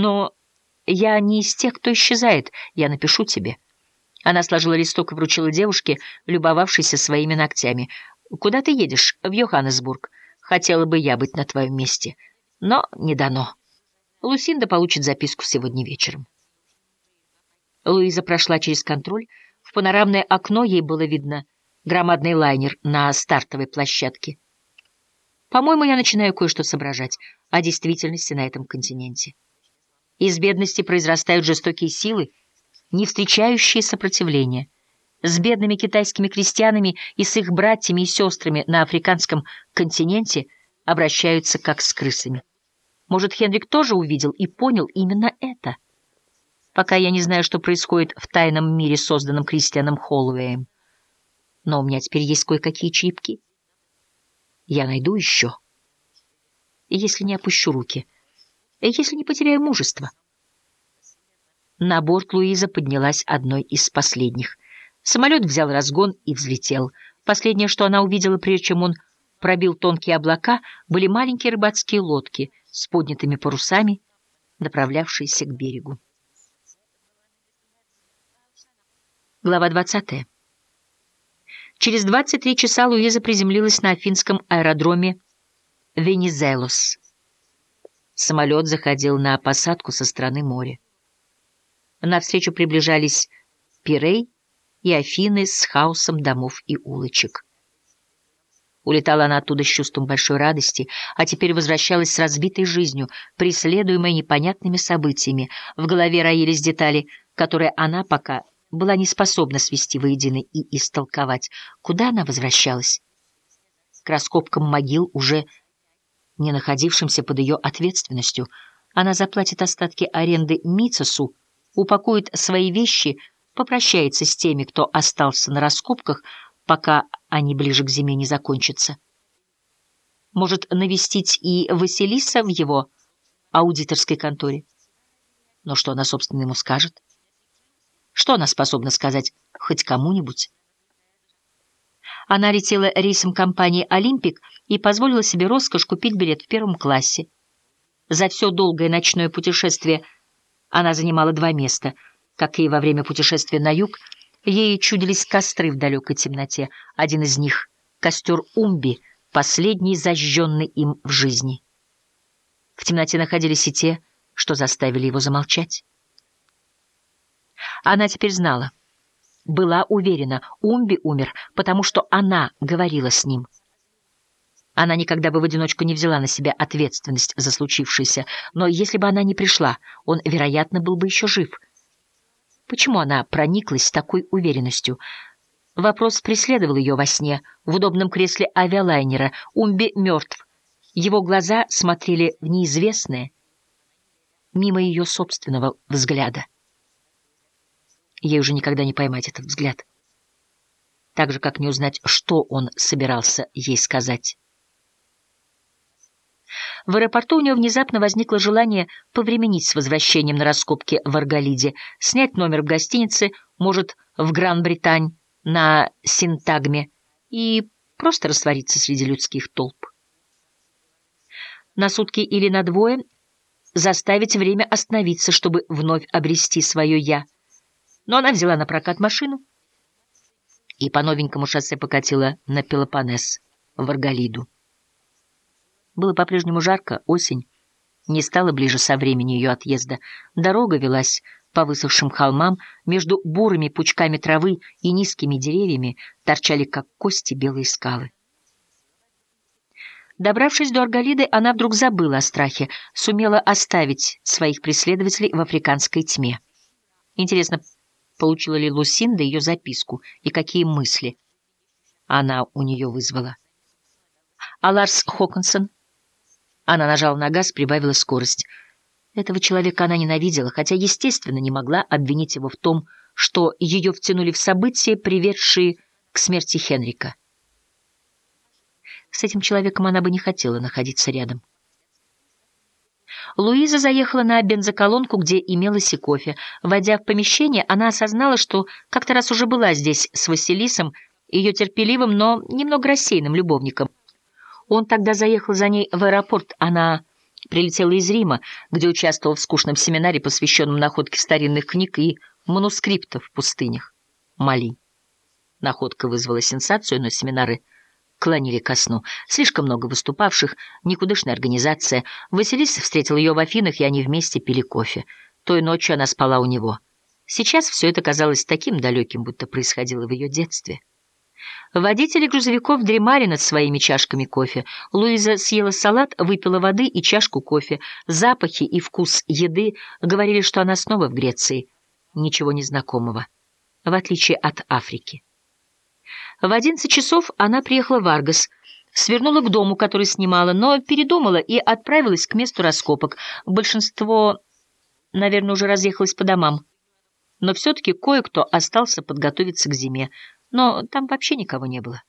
Но я не из тех, кто исчезает. Я напишу тебе». Она сложила листок и вручила девушке, любовавшейся своими ногтями. «Куда ты едешь?» «В Йоханнесбург. Хотела бы я быть на твоем месте. Но не дано. Лусинда получит записку сегодня вечером». Луиза прошла через контроль. В панорамное окно ей было видно громадный лайнер на стартовой площадке. По-моему, я начинаю кое-что соображать о действительности на этом континенте. Из бедности произрастают жестокие силы, не встречающие сопротивления. С бедными китайскими крестьянами и с их братьями и сестрами на африканском континенте обращаются как с крысами. Может, Хенрик тоже увидел и понял именно это? Пока я не знаю, что происходит в тайном мире, созданном Кристианом Холлоуэем. Но у меня теперь есть кое-какие чипки. Я найду еще. Если не опущу руки, если не потеряю мужество. На борт Луиза поднялась одной из последних. Самолет взял разгон и взлетел. Последнее, что она увидела, прежде чем он пробил тонкие облака, были маленькие рыбацкие лодки с поднятыми парусами, направлявшиеся к берегу. Глава 20. Через 23 часа Луиза приземлилась на афинском аэродроме Венизелос. Самолет заходил на посадку со стороны моря. Навстречу приближались Пирей и Афины с хаосом домов и улочек. Улетала она оттуда с чувством большой радости, а теперь возвращалась с разбитой жизнью, преследуемой непонятными событиями. В голове роились детали, которые она пока была не способна свести воедино и истолковать, куда она возвращалась. К раскопкам могил, уже не находившимся под ее ответственностью, она заплатит остатки аренды Мицесу, упакует свои вещи, попрощается с теми, кто остался на раскопках, пока они ближе к зиме не закончатся. Может навестить и Василиса в его аудиторской конторе. Но что она, собственно, ему скажет? Что она способна сказать хоть кому-нибудь? Она летела рейсом компании «Олимпик» и позволила себе роскошь купить билет в первом классе. За все долгое ночное путешествие она занимала два места. Как и во время путешествия на юг, ей чудились костры в далекой темноте. Один из них — костер Умби, последний зажженный им в жизни. В темноте находились и те, что заставили его замолчать. Она теперь знала. Была уверена, Умби умер, потому что она говорила с ним. Она никогда бы в одиночку не взяла на себя ответственность за случившееся, но если бы она не пришла, он, вероятно, был бы еще жив. Почему она прониклась такой уверенностью? Вопрос преследовал ее во сне, в удобном кресле авиалайнера. Умби мертв. Его глаза смотрели в неизвестное, мимо ее собственного взгляда. Ей уже никогда не поймать этот взгляд. Так же, как не узнать, что он собирался ей сказать. В аэропорту у нее внезапно возникло желание повременить с возвращением на раскопки в Арголиде, снять номер в гостинице, может, в Гран-Британь, на Синтагме, и просто раствориться среди людских толп. На сутки или на двое заставить время остановиться, чтобы вновь обрести свое «я», но она взяла на прокат машину и по новенькому шоссе покатила на Пелопонес, в Арголиду. Было по-прежнему жарко, осень не стала ближе со времени ее отъезда. Дорога велась по высохшим холмам, между бурыми пучками травы и низкими деревьями торчали, как кости, белые скалы. Добравшись до Арголиды, она вдруг забыла о страхе, сумела оставить своих преследователей в африканской тьме. Интересно, получила ли Лусинда ее записку и какие мысли она у нее вызвала. А Ларс Хоконсон? Она нажала на газ, прибавила скорость. Этого человека она ненавидела, хотя, естественно, не могла обвинить его в том, что ее втянули в события, приведшие к смерти Хенрика. С этим человеком она бы не хотела находиться рядом. Луиза заехала на бензоколонку, где имелось и кофе. Войдя в помещение, она осознала, что как-то раз уже была здесь с Василисом, ее терпеливым, но немного рассеянным любовником. Он тогда заехал за ней в аэропорт, она Прилетела из Рима, где участвовал в скучном семинаре, посвященном находке старинных книг и манускриптов в пустынях. Мали. Находка вызвала сенсацию, но семинары клонили ко сну. Слишком много выступавших, никудышная организация. Василиса встретил ее в Афинах, и они вместе пили кофе. Той ночью она спала у него. Сейчас все это казалось таким далеким, будто происходило в ее детстве. Водители грузовиков дремали над своими чашками кофе. Луиза съела салат, выпила воды и чашку кофе. Запахи и вкус еды говорили, что она снова в Греции. Ничего незнакомого, в отличие от Африки. В одиннадцать часов она приехала в Аргос, свернула к дому, который снимала, но передумала и отправилась к месту раскопок. Большинство, наверное, уже разъехалось по домам. Но все-таки кое-кто остался подготовиться к зиме, но там вообще никого не было.